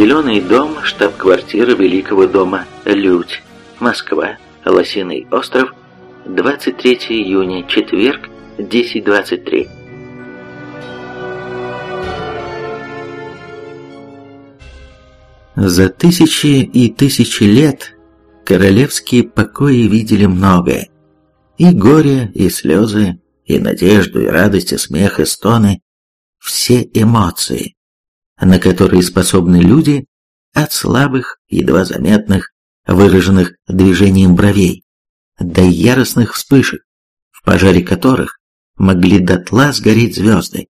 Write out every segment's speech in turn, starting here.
Зеленый дом, штаб-квартира Великого дома Людь, Москва, Лосиный остров, 23 июня, четверг, 10.23. За тысячи и тысячи лет королевские покои видели многое. И горе, и слезы, и надежду, и радость, и смех, и стоны. Все эмоции, на которые способны люди от слабых, едва заметных, выраженных движением бровей, до яростных вспышек, в пожаре которых могли дотла сгореть звезды.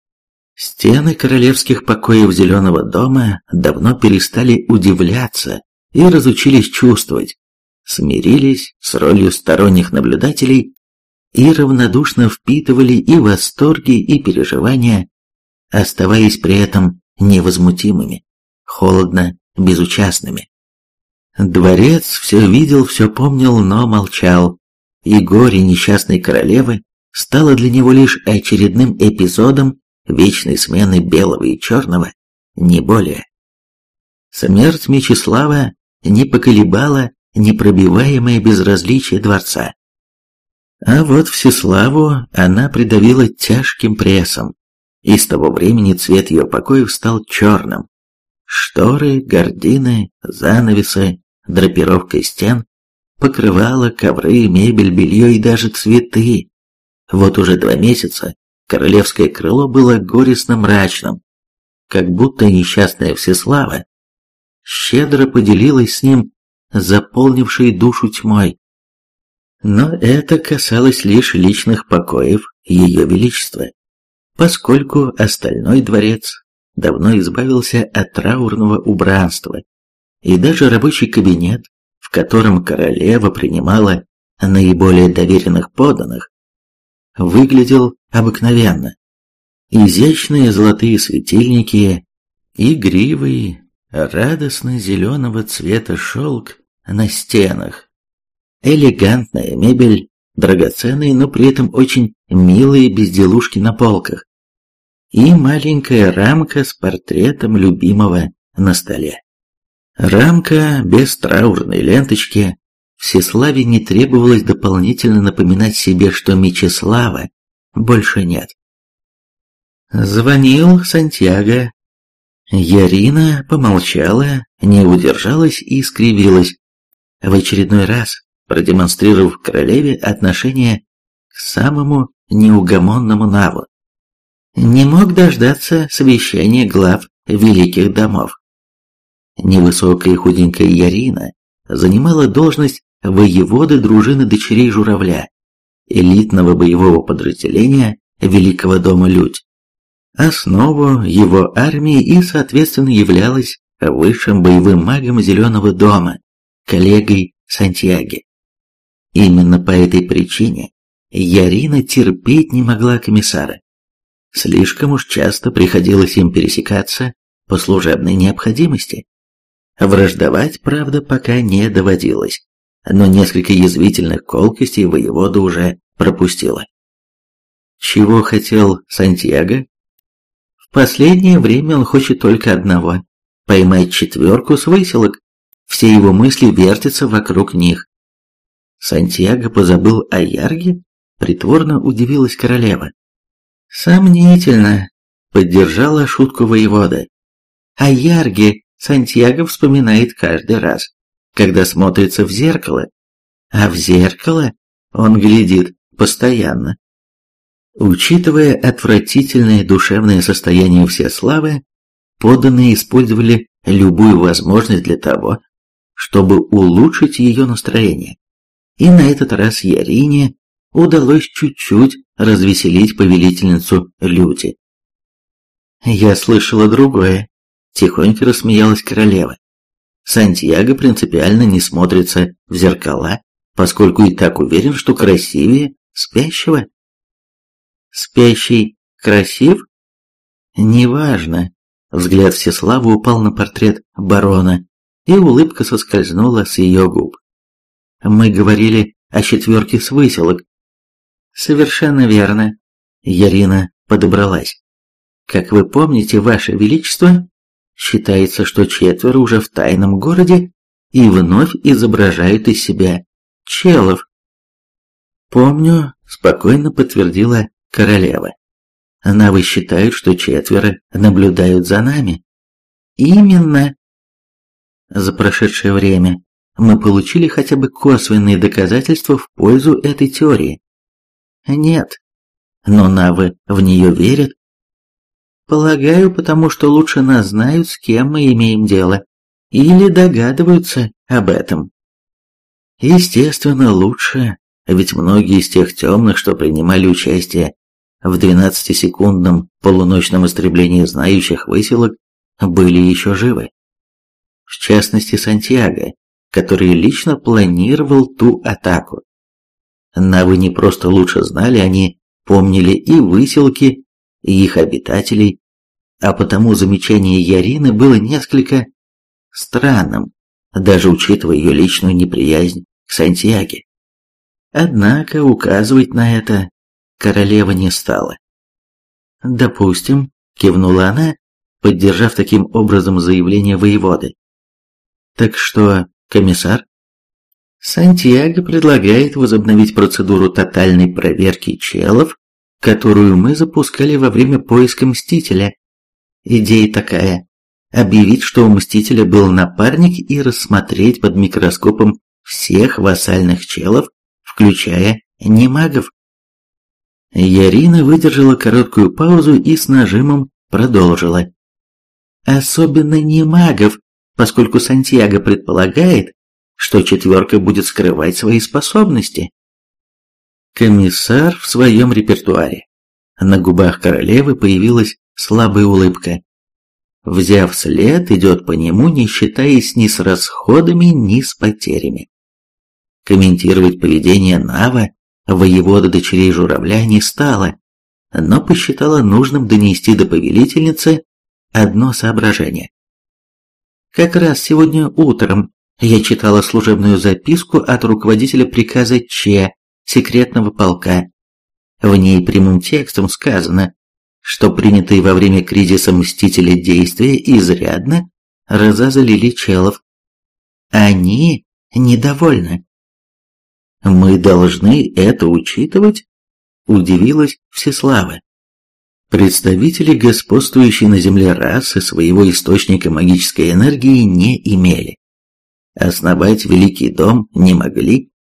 Стены королевских покоев Зеленого дома давно перестали удивляться и разучились чувствовать, смирились с ролью сторонних наблюдателей и равнодушно впитывали и восторги, и переживания, оставаясь при этом невозмутимыми, холодно безучастными. Дворец все видел, все помнил, но молчал, и горе несчастной королевы стало для него лишь очередным эпизодом вечной смены белого и черного, не более. Смерть Мечислава не поколебала непробиваемое безразличие дворца. А вот Всеславу она придавила тяжким прессом, и с того времени цвет ее покоев стал черным. Шторы, гардины, занавесы, драпировка стен, покрывала, ковры, мебель, белье и даже цветы. Вот уже два месяца королевское крыло было горестно мрачным, как будто несчастная Всеслава щедро поделилась с ним заполнившей душу тьмой. Но это касалось лишь личных покоев Ее Величества, поскольку остальной дворец давно избавился от траурного убранства, и даже рабочий кабинет, в котором королева принимала наиболее доверенных подданных, выглядел обыкновенно. Изящные золотые светильники, игривый, радостно зеленого цвета шелк на стенах, элегантная мебель, драгоценные, но при этом очень милые безделушки на полках и маленькая рамка с портретом любимого на столе. Рамка без траурной ленточки. Всеславе не требовалось дополнительно напоминать себе, что Мечислава больше нет. Звонил Сантьяго. Ярина помолчала, не удержалась и скривилась, в очередной раз продемонстрировав королеве отношение к самому неугомонному Наву. Не мог дождаться совещания глав великих домов. Невысокая худенькая Ярина занимала должность воеводы дружины дочерей Журавля, элитного боевого подразделения Великого дома Людь. Основу его армии и, соответственно, являлась высшим боевым магом Зеленого дома, коллегой Сантьяги. Именно по этой причине Ярина терпеть не могла комиссара. Слишком уж часто приходилось им пересекаться по служебной необходимости. Враждовать, правда, пока не доводилось, но несколько язвительных колкостей воевода уже пропустила. Чего хотел Сантьяго? В последнее время он хочет только одного – поймать четверку с выселок, все его мысли вертятся вокруг них. Сантьяго позабыл о Ярге? Притворно удивилась королева. Сомнительно, поддержала шутку воевода. О Ярге Сантьяго вспоминает каждый раз, когда смотрится в зеркало, а в зеркало он глядит постоянно. Учитывая отвратительное душевное состояние Всеславы, подданные использовали любую возможность для того, чтобы улучшить ее настроение. И на этот раз Ярине удалось чуть-чуть развеселить повелительницу Люти. «Я слышала другое», — тихонько рассмеялась королева. «Сантьяго принципиально не смотрится в зеркала, поскольку и так уверен, что красивее спящего». «Спящий красив?» «Неважно». Взгляд Всеславы упал на портрет барона, и улыбка соскользнула с ее губ. Мы говорили о четверке выселок. Совершенно верно. Ярина подобралась. Как вы помните, Ваше Величество, Считается, что четверо уже в тайном городе и вновь изображают из себя челов. «Помню», — спокойно подтвердила королева. «Навы считают, что четверо наблюдают за нами». «Именно». За прошедшее время мы получили хотя бы косвенные доказательства в пользу этой теории. Нет. Но Навы в нее верят. Полагаю, потому что лучше нас знают, с кем мы имеем дело. Или догадываются об этом. Естественно, лучше, ведь многие из тех темных, что принимали участие в 12-секундном полуночном истреблении знающих выселок, были еще живы. В частности, Сантьяго, который лично планировал ту атаку. Навы не просто лучше знали, они помнили и выселки, и их обитателей, а потому замечание Ярины было несколько странным, даже учитывая ее личную неприязнь к Сантьяге. Однако указывать на это королева не стала. «Допустим», — кивнула она, поддержав таким образом заявление воеводы. «Так что, комиссар?» Сантьяго предлагает возобновить процедуру тотальной проверки челов, которую мы запускали во время поиска Мстителя. Идея такая – объявить, что у Мстителя был напарник и рассмотреть под микроскопом всех вассальных челов, включая немагов. Ярина выдержала короткую паузу и с нажимом продолжила. Особенно немагов, поскольку Сантьяго предполагает, что четверка будет скрывать свои способности. Комиссар в своем репертуаре. На губах королевы появилась слабая улыбка. Взяв след, идет по нему, не считаясь ни с расходами, ни с потерями. Комментировать поведение Нава, воевода дочерей журавля, не стала, но посчитала нужным донести до повелительницы одно соображение. Как раз сегодня утром я читала служебную записку от руководителя приказа Че, секретного полка. В ней прямым текстом сказано, что принятые во время кризиса Мстители действия изрядно разозлили челов. Они недовольны. «Мы должны это учитывать?» – удивилась Всеслава. Представители господствующей на Земле расы своего источника магической энергии не имели основать Великий дом не могли,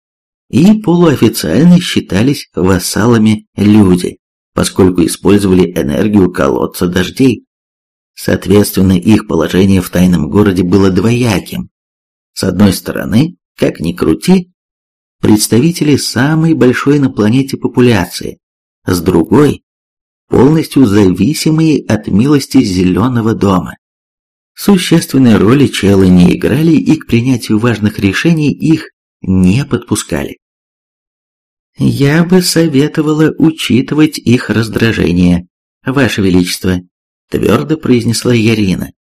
и полуофициально считались вассалами люди, поскольку использовали энергию колодца дождей. Соответственно, их положение в тайном городе было двояким. С одной стороны, как ни крути, представители самой большой на планете популяции, с другой – полностью зависимые от милости Зеленого дома. Существенной роли челы не играли и к принятию важных решений их не подпускали. «Я бы советовала учитывать их раздражение, Ваше Величество», твердо произнесла Ярина.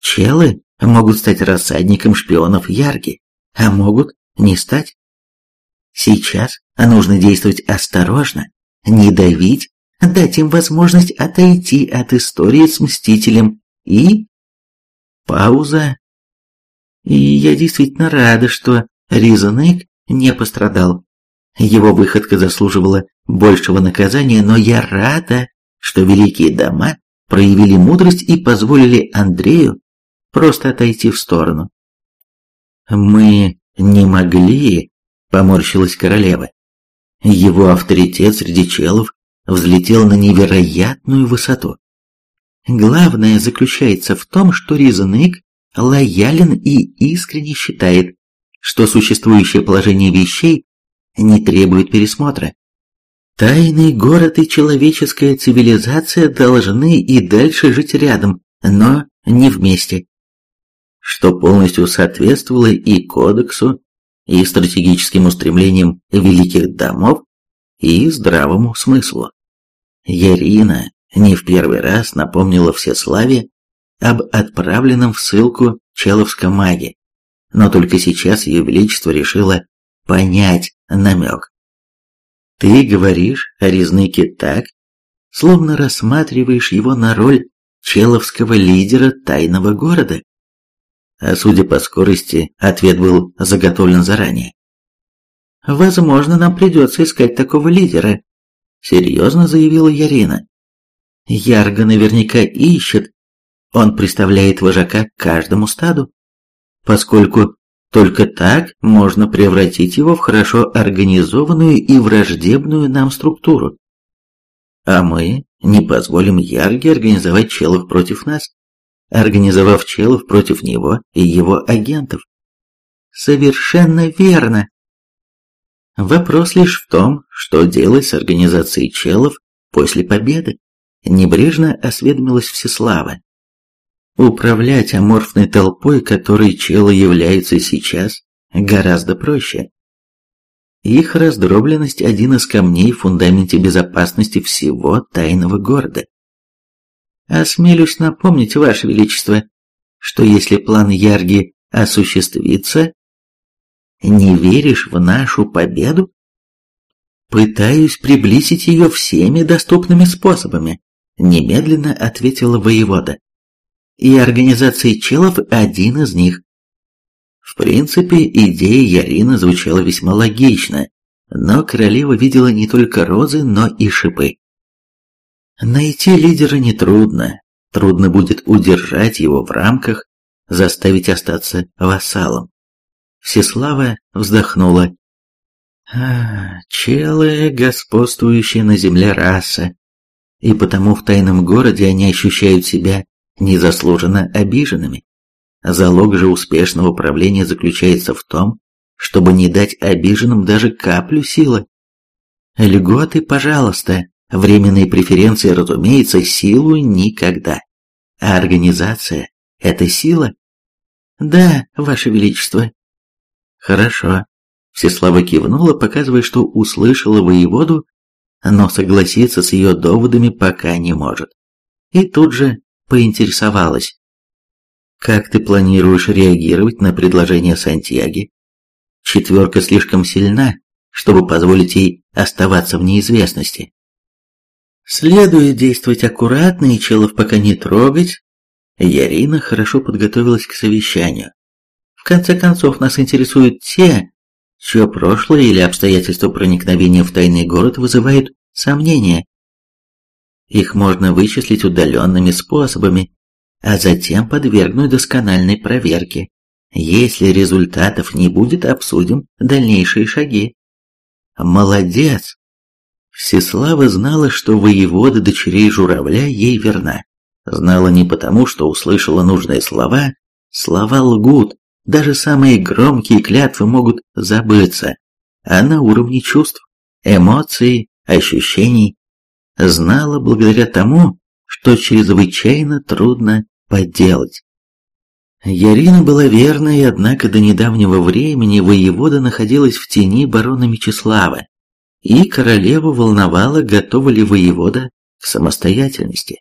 «Челы могут стать рассадником шпионов Ярги, а могут не стать. Сейчас нужно действовать осторожно, не давить, дать им возможность отойти от истории с Мстителем и Пауза. И я действительно рада, что Ризанек не пострадал. Его выходка заслуживала большего наказания, но я рада, что великие дома проявили мудрость и позволили Андрею просто отойти в сторону. «Мы не могли», — поморщилась королева. Его авторитет среди челов взлетел на невероятную высоту. Главное заключается в том, что Ризанык лоялен и искренне считает, что существующее положение вещей не требует пересмотра. Тайный город и человеческая цивилизация должны и дальше жить рядом, но не вместе. Что полностью соответствовало и кодексу, и стратегическим устремлениям великих домов, и здравому смыслу. Ярина не в первый раз напомнила Всеславе об отправленном в ссылку человском маге, но только сейчас ее величество решило понять намек. «Ты говоришь о Резныке так, словно рассматриваешь его на роль человского лидера тайного города. А судя по скорости, ответ был заготовлен заранее. «Возможно, нам придется искать такого лидера», — серьезно заявила Ярина. «Ярго наверняка ищет. Он представляет вожака к каждому стаду, поскольку только так можно превратить его в хорошо организованную и враждебную нам структуру. А мы не позволим Ярге организовать челов против нас, организовав челов против него и его агентов. Совершенно верно. Вопрос лишь в том, что делать с организацией челов после победы. Небрежно осведомилась Всеслава. Управлять аморфной толпой, которой челы являются сейчас, гораздо проще. Их раздробленность – один из камней в фундаменте безопасности всего тайного города. Осмелюсь напомнить, Ваше Величество, что если план Ярги осуществится, не веришь в нашу победу? Пытаюсь приблизить ее всеми доступными способами, немедленно ответила воевода и организации челов один из них. В принципе, идея Ярина звучала весьма логично, но королева видела не только розы, но и шипы. Найти лидера нетрудно, трудно будет удержать его в рамках, заставить остаться вассалом. Всеслава вздохнула. А, челы, господствующие на земле раса, и потому в тайном городе они ощущают себя незаслуженно обиженными. Залог же успешного правления заключается в том, чтобы не дать обиженным даже каплю силы. Льготы, пожалуйста, временные преференции, разумеется, силу никогда. А организация – это сила? Да, Ваше Величество. Хорошо. Всеслава кивнула, показывая, что услышала воеводу, но согласиться с ее доводами пока не может. И тут же поинтересовалась. «Как ты планируешь реагировать на предложение Сантьяги? Четверка слишком сильна, чтобы позволить ей оставаться в неизвестности. Следует действовать аккуратно и челов пока не трогать. Ярина хорошо подготовилась к совещанию. В конце концов, нас интересуют те, чье прошлое или обстоятельства проникновения в тайный город вызывают сомнения. Их можно вычислить удаленными способами, а затем подвергнуть доскональной проверке. Если результатов не будет, обсудим дальнейшие шаги. Молодец! Всеслава знала, что воевода дочерей журавля ей верна. Знала не потому, что услышала нужные слова. Слова лгут, даже самые громкие клятвы могут забыться, а на уровне чувств, эмоций, ощущений знала благодаря тому, что чрезвычайно трудно подделать. Ярина была верной, однако до недавнего времени воевода находилась в тени барона Мечислава, и королеву волновала, готова ли воевода к самостоятельности.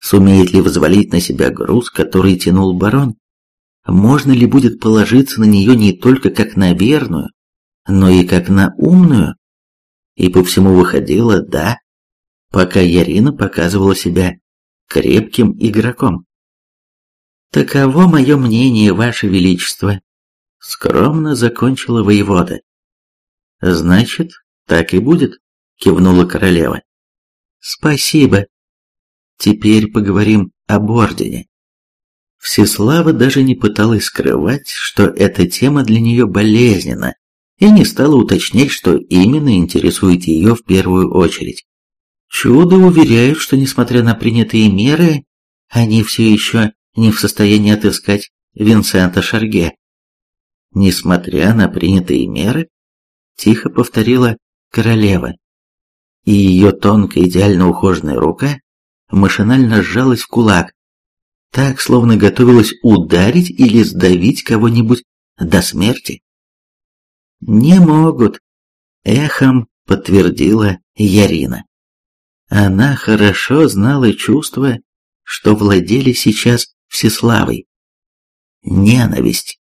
Сумеет ли взвалить на себя груз, который тянул барон? Можно ли будет положиться на нее не только как на верную, но и как на умную? И по всему выходило «да» пока Ярина показывала себя крепким игроком. «Таково мое мнение, Ваше Величество», — скромно закончила воевода. «Значит, так и будет», — кивнула королева. «Спасибо. Теперь поговорим об Ордене». Всеслава даже не пыталась скрывать, что эта тема для нее болезненна, и не стала уточнять, что именно интересует ее в первую очередь. Чудо уверяют, что несмотря на принятые меры, они все еще не в состоянии отыскать Винсента Шарге. Несмотря на принятые меры, тихо повторила королева, и ее тонкая идеально ухоженная рука машинально сжалась в кулак, так, словно готовилась ударить или сдавить кого-нибудь до смерти. «Не могут», — эхом подтвердила Ярина. Она хорошо знала чувства, что владели сейчас Всеславой. Ненависть.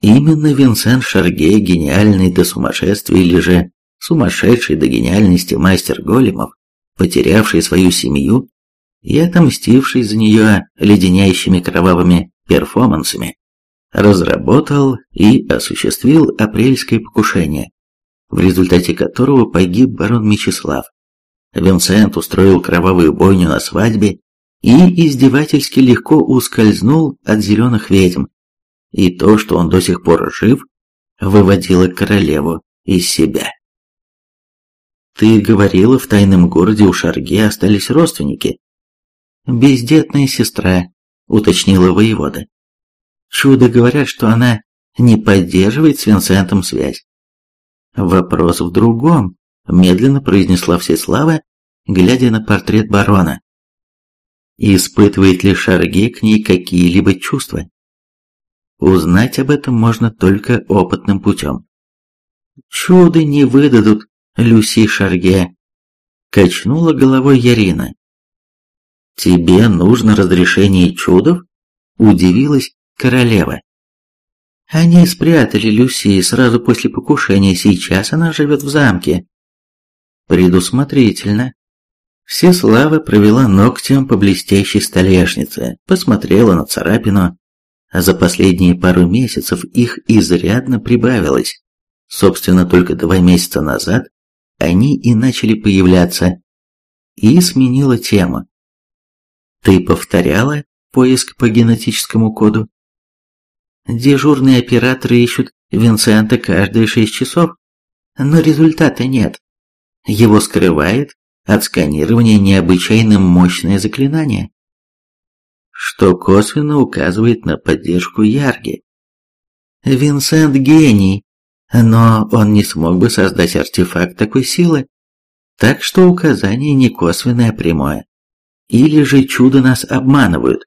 Именно Винсент Шарге, гениальный до сумасшествия или же сумасшедший до гениальности мастер големов, потерявший свою семью и отомстивший за нее леденящими кровавыми перформансами, разработал и осуществил апрельское покушение, в результате которого погиб барон Мечислав. Винсент устроил кровавую бойню на свадьбе и издевательски легко ускользнул от зеленых ведьм. И то, что он до сих пор жив, выводило королеву из себя. «Ты говорила, в тайном городе у Шарге остались родственники?» «Бездетная сестра», — уточнила воевода. «Чудо говорят, что она не поддерживает с Винсентом связь». «Вопрос в другом», — медленно произнесла Всеслава, глядя на портрет барона. «Испытывает ли Шарге к ней какие-либо чувства?» Узнать об этом можно только опытным путем. «Чудо не выдадут, Люси Шарге», — качнула головой Ярина. «Тебе нужно разрешение чудов?» – удивилась королева. «Они спрятали Люси сразу после покушения, сейчас она живет в замке». «Предусмотрительно». Всеслава провела ногтем по блестящей столешнице, посмотрела на царапину. За последние пару месяцев их изрядно прибавилось. Собственно, только два месяца назад они и начали появляться. И сменила тему. Ты повторяла поиск по генетическому коду? Дежурные операторы ищут Винсента каждые шесть часов, но результата нет. Его скрывает от сканирования необычайно мощное заклинание, что косвенно указывает на поддержку Ярги. Винсент гений, но он не смог бы создать артефакт такой силы, так что указание не косвенное, а прямое. Или же чудо нас обманывают?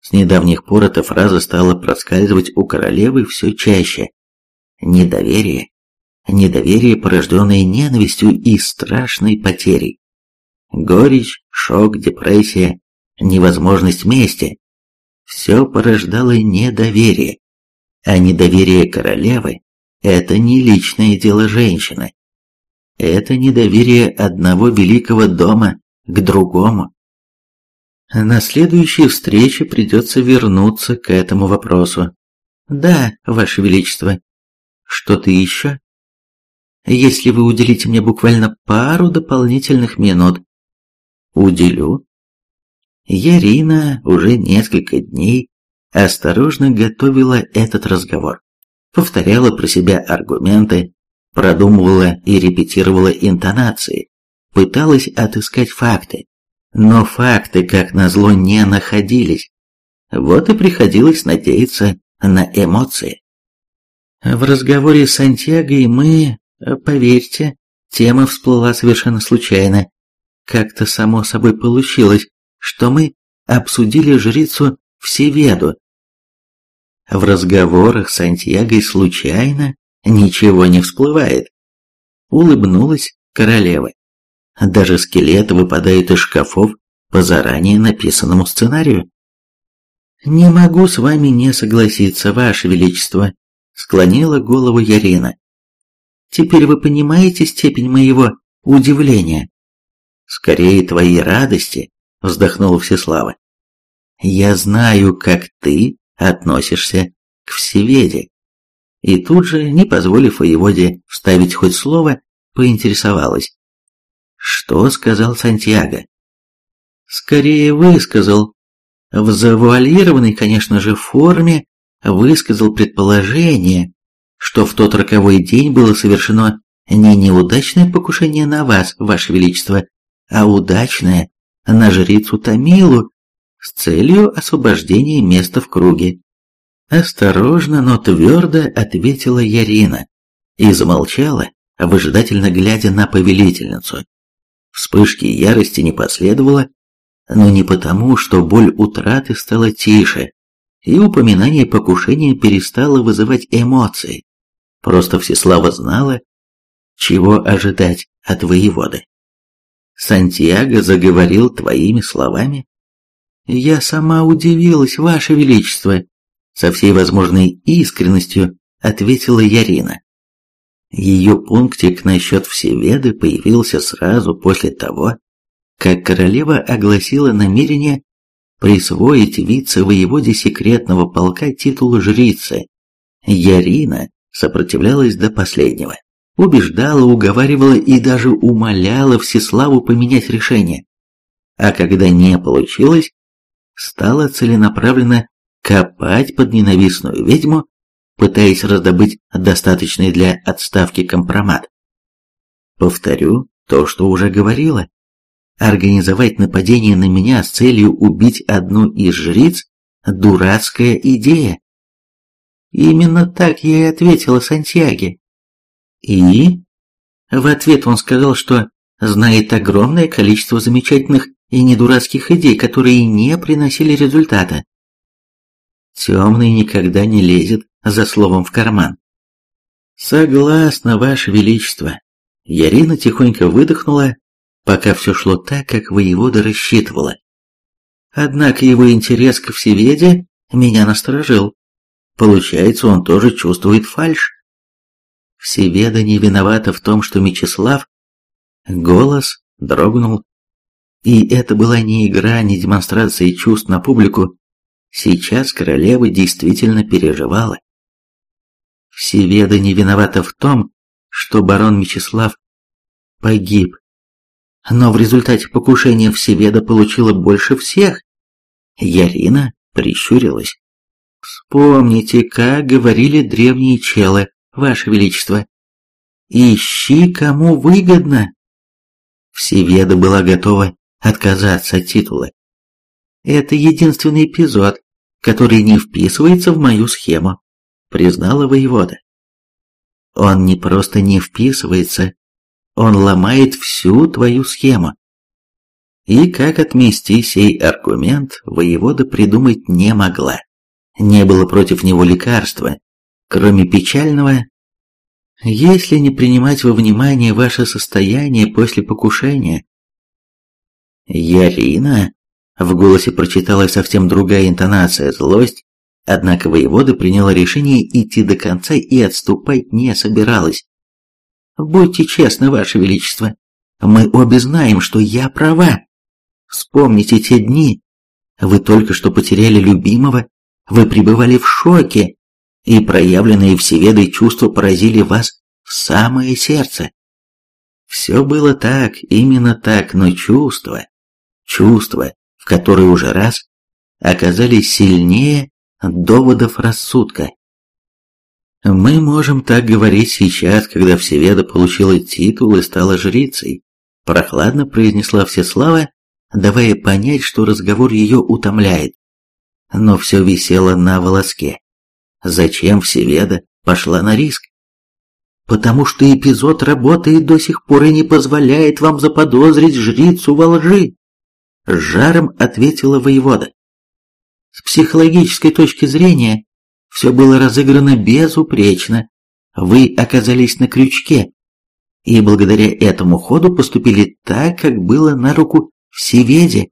С недавних пор эта фраза стала проскальзывать у королевы все чаще. Недоверие. Недоверие, порожденное ненавистью и страшной потерей. Горечь, шок, депрессия, невозможность мести. Все порождало недоверие. А недоверие королевы – это не личное дело женщины. Это недоверие одного великого дома к другому. На следующей встрече придется вернуться к этому вопросу. Да, Ваше Величество. Что-то еще? Если вы уделите мне буквально пару дополнительных минут. Уделю. Ярина уже несколько дней осторожно готовила этот разговор. Повторяла про себя аргументы, продумывала и репетировала интонации, пыталась отыскать факты. Но факты, как назло, не находились. Вот и приходилось надеяться на эмоции. В разговоре с Сантьягой мы, поверьте, тема всплыла совершенно случайно. Как-то само собой получилось, что мы обсудили жрицу Всеведу. В разговорах с Сантьягой случайно ничего не всплывает. Улыбнулась королева. Даже скелеты выпадают из шкафов по заранее написанному сценарию. «Не могу с вами не согласиться, Ваше Величество», — склонила голову Ярина. «Теперь вы понимаете степень моего удивления?» «Скорее твоей радости», — вздохнула Всеслава. «Я знаю, как ты относишься к Всеведе». И тут же, не позволив воеводе вставить хоть слово, поинтересовалась. Что сказал Сантьяго? Скорее высказал. В завуалированной, конечно же, форме высказал предположение, что в тот роковой день было совершено не неудачное покушение на вас, ваше величество, а удачное на жрицу Тамилу с целью освобождения места в круге. Осторожно, но твердо ответила Ярина и замолчала, выжидательно глядя на повелительницу. Вспышки ярости не последовало, но не потому, что боль утраты стала тише, и упоминание покушения перестало вызывать эмоции. Просто Всеслава знала, чего ожидать от воеводы. Сантьяго заговорил твоими словами. Я сама удивилась, Ваше Величество, со всей возможной искренностью ответила Ярина. Ее пунктик насчет Всеведы появился сразу после того, как королева огласила намерение присвоить вице-воеводе секретного полка титул жрицы. Ярина сопротивлялась до последнего. Убеждала, уговаривала и даже умоляла Всеславу поменять решение. А когда не получилось, стала целенаправленно копать под ненавистную ведьму, пытаясь раздобыть достаточный для отставки компромат. Повторю то, что уже говорила. Организовать нападение на меня с целью убить одну из жриц – дурацкая идея. Именно так я и ответила Сантьяге. И? В ответ он сказал, что знает огромное количество замечательных и недурацких идей, которые не приносили результата. Темный никогда не лезет за словом в карман. Согласна, Ваше Величество. Ярина тихонько выдохнула, пока все шло так, как воевода рассчитывала. Однако его интерес к всеведе меня насторожил. Получается, он тоже чувствует фальшь. Всеведа не виновата в том, что Мечислав... Голос дрогнул. И это была не игра, не демонстрация чувств на публику. Сейчас королева действительно переживала. Всеведа не виновата в том, что барон Мечислав погиб. Но в результате покушения Всеведа получила больше всех. Ярина прищурилась. Вспомните, как говорили древние челы, Ваше Величество. Ищи, кому выгодно. Всеведа была готова отказаться от титула. Это единственный эпизод, который не вписывается в мою схему, признала воевода. Он не просто не вписывается, он ломает всю твою схему. И как отмести сей аргумент, воевода придумать не могла. Не было против него лекарства, кроме печального «Если не принимать во внимание ваше состояние после покушения». «Ярина?» В голосе прочиталась совсем другая интонация, злость, однако воевода приняла решение идти до конца и отступать не собиралась. «Будьте честны, Ваше Величество, мы обе знаем, что я права. Вспомните те дни. Вы только что потеряли любимого, вы пребывали в шоке, и проявленные всеведой чувства поразили вас в самое сердце. Все было так, именно так, но чувства, чувства, в которые уже раз оказались сильнее доводов рассудка. Мы можем так говорить сейчас, когда Всеведа получила титул и стала жрицей, прохладно произнесла Всеслава, давая понять, что разговор ее утомляет. Но все висело на волоске. Зачем Всеведа пошла на риск? Потому что эпизод работает до сих пор и не позволяет вам заподозрить жрицу во лжи. С жаром ответила воевода. С психологической точки зрения, все было разыграно безупречно. Вы оказались на крючке, и благодаря этому ходу поступили так, как было на руку Всеведе.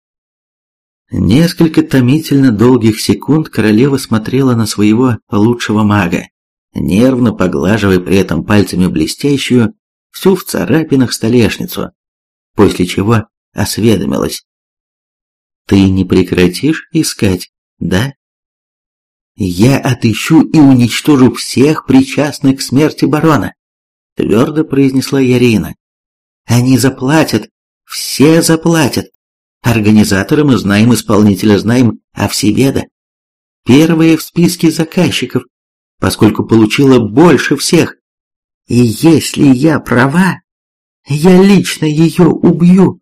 Несколько томительно долгих секунд королева смотрела на своего лучшего мага, нервно поглаживая при этом пальцами блестящую, всю в царапинах столешницу, после чего осведомилась. Ты не прекратишь искать, да? Я отыщу и уничтожу всех причастных к смерти барона, твердо произнесла Ярина. Они заплатят, все заплатят. Организатора мы знаем, исполнителя знаем, а Всеведа первая в списке заказчиков, поскольку получила больше всех. И если я права, я лично ее убью.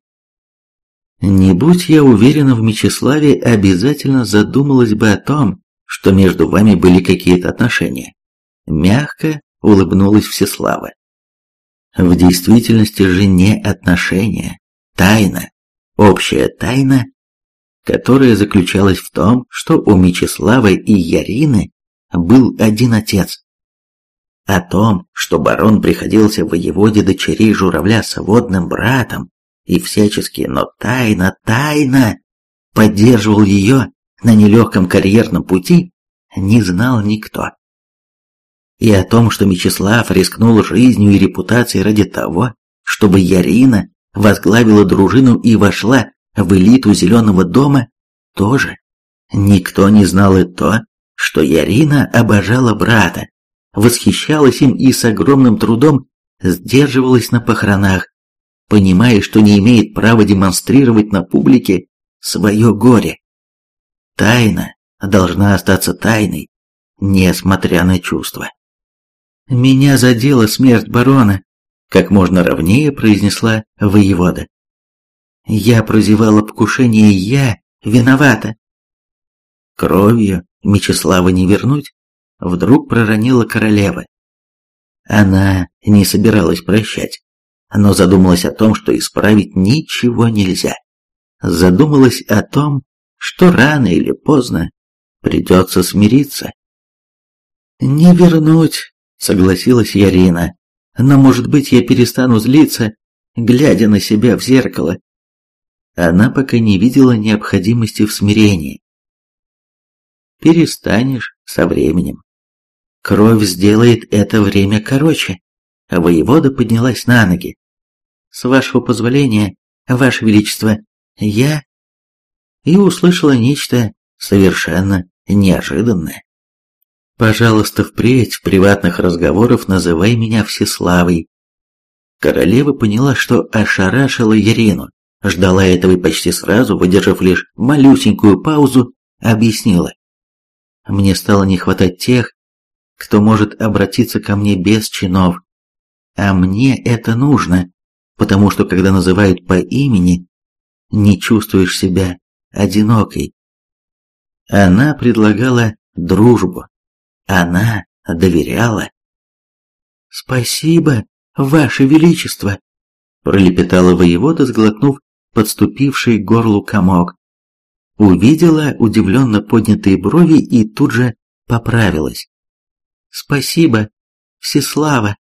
Не будь я уверена в Мечиславе, обязательно задумалась бы о том, что между вами были какие-то отношения. Мягко улыбнулась Всеслава. В действительности же не отношения, тайна, общая тайна, которая заключалась в том, что у Мечислава и Ярины был один отец. О том, что барон приходился воеводе дочерей журавля с водным братом, и всячески, но тайно, тайно поддерживал ее на нелегком карьерном пути, не знал никто. И о том, что Мечислав рискнул жизнью и репутацией ради того, чтобы Ярина возглавила дружину и вошла в элиту Зеленого дома, тоже. Никто не знал и то, что Ярина обожала брата, восхищалась им и с огромным трудом сдерживалась на похоронах, понимая, что не имеет права демонстрировать на публике свое горе. Тайна должна остаться тайной, несмотря на чувства. «Меня задела смерть барона», — как можно ровнее произнесла воевода. «Я прозевала покушение, я виновата». Кровью Мечислава не вернуть, вдруг проронила королева. Она не собиралась прощать, но задумалась о том, что исправить ничего нельзя. Задумалась о том, что рано или поздно придется смириться. «Не вернуть», — согласилась Ярина, «но, может быть, я перестану злиться, глядя на себя в зеркало». Она пока не видела необходимости в смирении. «Перестанешь со временем. Кровь сделает это время короче». Воевода поднялась на ноги. «С вашего позволения, ваше величество, я...» И услышала нечто совершенно неожиданное. Пожалуйста, впредь в приватных разговорах называй меня Всеславой. Королева поняла, что ошарашила Ярину, ждала этого и почти сразу, выдержав лишь малюсенькую паузу, объяснила. Мне стало не хватать тех, кто может обратиться ко мне без чинов. А мне это нужно, потому что когда называют по имени, не чувствуешь себя одинокой. Она предлагала дружбу, она доверяла. «Спасибо, Ваше Величество!» пролепетала воевода, сглотнув подступивший к горлу комок. Увидела удивленно поднятые брови и тут же поправилась. «Спасибо, Всеслава!»